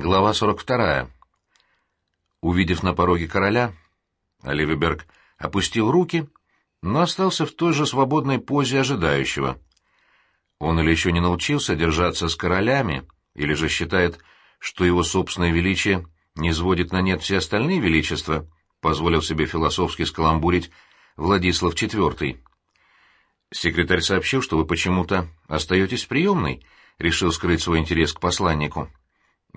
Глава 42. Увидев на пороге короля, Оливеберг опустил руки, но остался в той же свободной позе ожидающего. Он или еще не научился держаться с королями, или же считает, что его собственное величие не сводит на нет все остальные величества, позволил себе философски скаламбурить Владислав IV. Секретарь сообщил, что вы почему-то остаетесь в приемной, решил скрыть свой интерес к посланнику.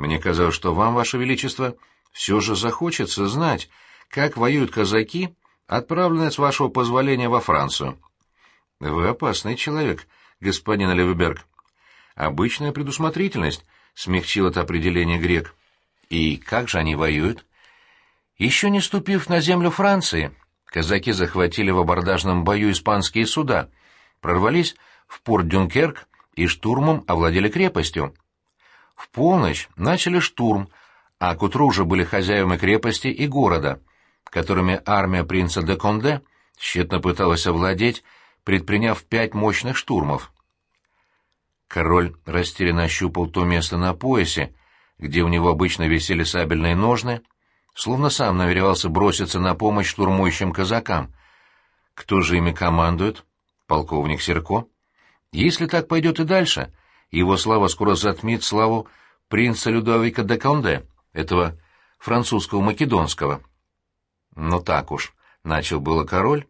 Мне казалось, что вам, ваше величество, все же захочется знать, как воюют казаки, отправленные с вашего позволения во Францию. Вы опасный человек, господин Левеберг. Обычная предусмотрительность, смягчил это определение грек. И как же они воюют? Еще не ступив на землю Франции, казаки захватили в абордажном бою испанские суда, прорвались в порт Дюнкерк и штурмом овладели крепостью. В полночь начали штурм, а к утру уже были хозяевами крепости и города, которыми армия принца де Конде тщетно пыталась овладеть, предприняв пять мощных штурмов. Король растерянно ощупал то место на поясе, где у него обычно висели сабельные ножны, словно сам намеревался броситься на помощь штурмующим казакам. Кто же ими командует? Полковник Серко? Если так пойдет и дальше, его слава скоро затмит славу принца Людовика де Конде, этого французского македонского. Ну так уж, начал было король,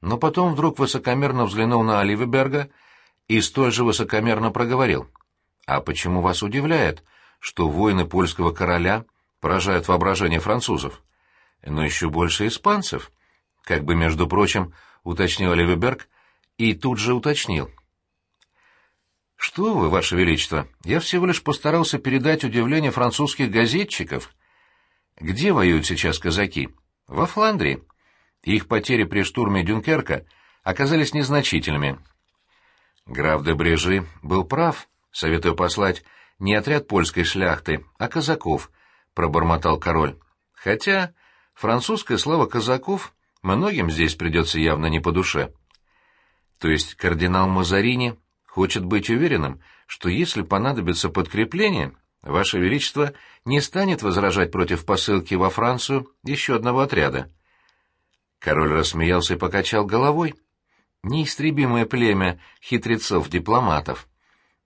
но потом вдруг высокомерно взглянул на Оливеберга и столь же высокомерно проговорил. «А почему вас удивляет, что воины польского короля поражают воображение французов? Но еще больше испанцев?» Как бы, между прочим, уточнил Оливеберг и тут же уточнил — «Что вы, Ваше Величество, я всего лишь постарался передать удивление французских газетчиков. Где воюют сейчас казаки? Во Фландрии. Их потери при штурме Дюнкерка оказались незначительными». Граф де Брежи был прав, советуя послать не отряд польской шляхты, а казаков, — пробормотал король. Хотя французская слава казаков многим здесь придется явно не по душе. То есть кардинал Мазарини хочет быть уверенным, что если понадобится подкрепление, Ваше Величество не станет возражать против посылки во Францию еще одного отряда. Король рассмеялся и покачал головой. Неистребимое племя хитрецов-дипломатов.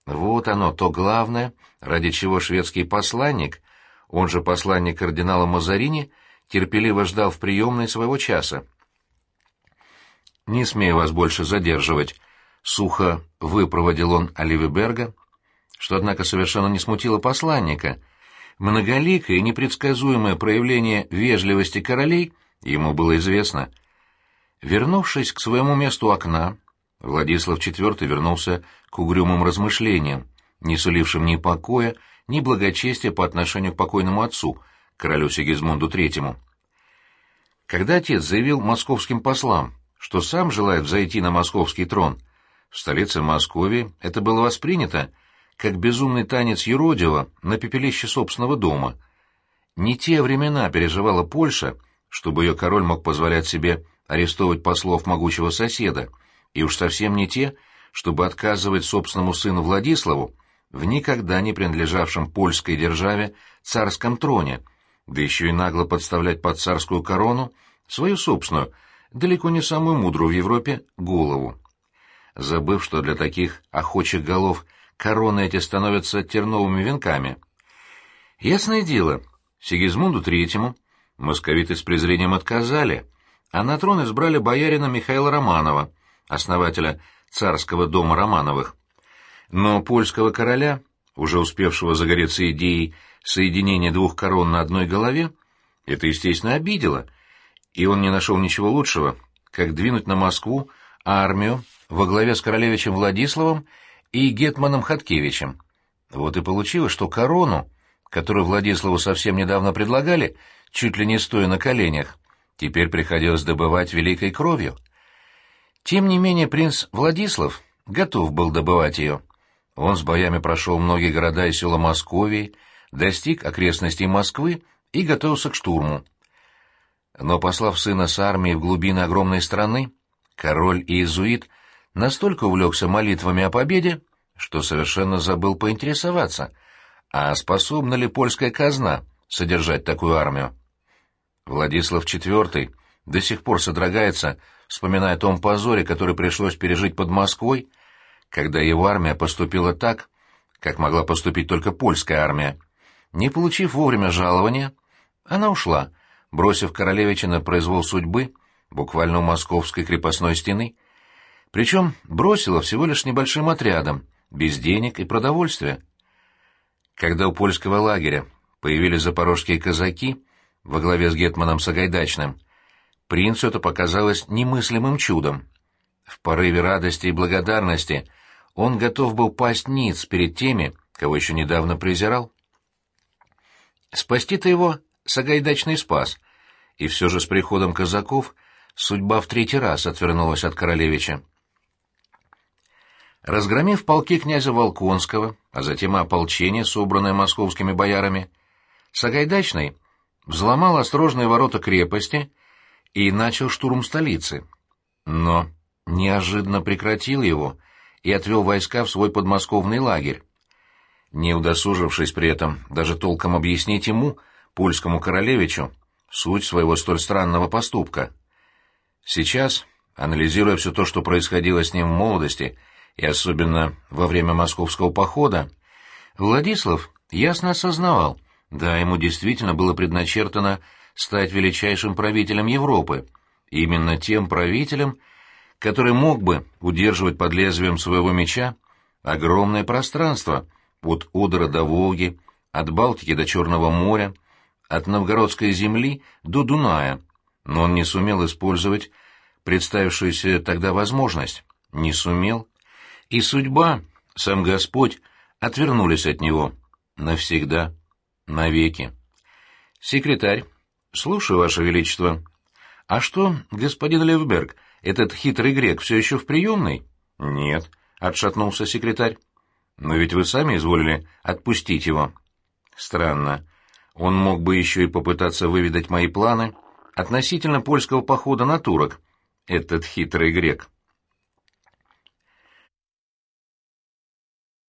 Вот оно, то главное, ради чего шведский посланник, он же посланник кардинала Мазарини, терпеливо ждал в приемной своего часа. «Не смею вас больше задерживать», Сухо выпроводил он Оливеберга, что, однако, совершенно не смутило посланника. Многоликое и непредсказуемое проявление вежливости королей ему было известно. Вернувшись к своему месту окна, Владислав IV вернулся к угрюмым размышлениям, не сулившим ни покоя, ни благочестия по отношению к покойному отцу, королю Сигизмунду III. Когда отец заявил московским послам, что сам желает взойти на московский трон, в столице Москвы это было воспринято как безумный танец юродива на пепелище собственного дома. Не те времена переживала Польша, чтобы ее король мог позволять себе арестовывать послов могучего соседа, и уж совсем не те, чтобы отказывать собственному сыну Владиславу в никогда не принадлежавшем польской державе царском троне, да еще и нагло подставлять под царскую корону свою собственную, далеко не самую мудрую в Европе, голову забыв, что для таких охочих голов короны эти становятся терновыми венками. Ясное дело, Сигизмунду Третьему московиты с презрением отказали, а на трон избрали боярина Михаила Романова, основателя царского дома Романовых. Но польского короля, уже успевшего загореться идеей соединения двух корон на одной голове, это, естественно, обидело, и он не нашел ничего лучшего, как двинуть на Москву армию во главе с королевичем Владиславом и гетманом Хаткевичем. Вот и получилось, что корону, которую Владиславу совсем недавно предлагали, чуть ли не стоя на коленях, теперь приходилось добывать великой кровью. Тем не менее принц Владислав готов был добывать ее. Он с боями прошел многие города и села Московии, достиг окрестностей Москвы и готовился к штурму. Но, послав сына с армией в глубины огромной страны, король и иезуит настолько увлекся молитвами о победе, что совершенно забыл поинтересоваться, А способна ли польская казна содержать такую армию? Владислав IV до сих пор содрогается, вспоминая о том позоре, который пришлось пережить под Москвой, когда его армия поступила так, как могла поступить только польская армия. Не получив вовремя жалования, она ушла, бросив королевича на произвол судьбы, буквально у московской крепостной стены. Причем бросила всего лишь небольшим отрядом, без денег и продовольствия. Когда у польского лагеря появились запорожские казаки во главе с гетманом Сагайдачным, принцу это показалось немыслимым чудом. В порыве радости и благодарности он готов был пасть ниц перед теми, кого еще недавно презирал. Спасти-то его Сагайдачный спас, и все же с приходом казаков судьба в третий раз отвернулась от королевича. Разгромив полки князя Волконского, а затем и ополчение, собранное московскими боярами, Сагайдачный взломал осторожные ворота крепости и начал штурм столицы. Но неожиданно прекратил его и отвел войска в свой подмосковный лагерь. Не удосужившись при этом даже толком объяснить ему, польскому королевичу, суть своего столь странного поступка. Сейчас, анализируя все то, что происходило с ним в молодости, и особенно во время московского похода, Владислав ясно осознавал, да, ему действительно было предначертано стать величайшим правителем Европы, именно тем правителем, который мог бы удерживать под лезвием своего меча огромное пространство от Одера до Волги, от Балтики до Черного моря, от новгородской земли до Дуная, но он не сумел использовать представившуюся тогда возможность. Не сумел, и судьба, сам Господь, отвернулись от него. Навсегда. Навеки. Секретарь. Слушаю, Ваше Величество. А что, господин Левберг, этот хитрый грек все еще в приемной? Нет, отшатнулся секретарь. Но ведь вы сами изволили отпустить его. Странно. Он мог бы еще и попытаться выведать мои планы относительно польского похода на турок, этот хитрый грек.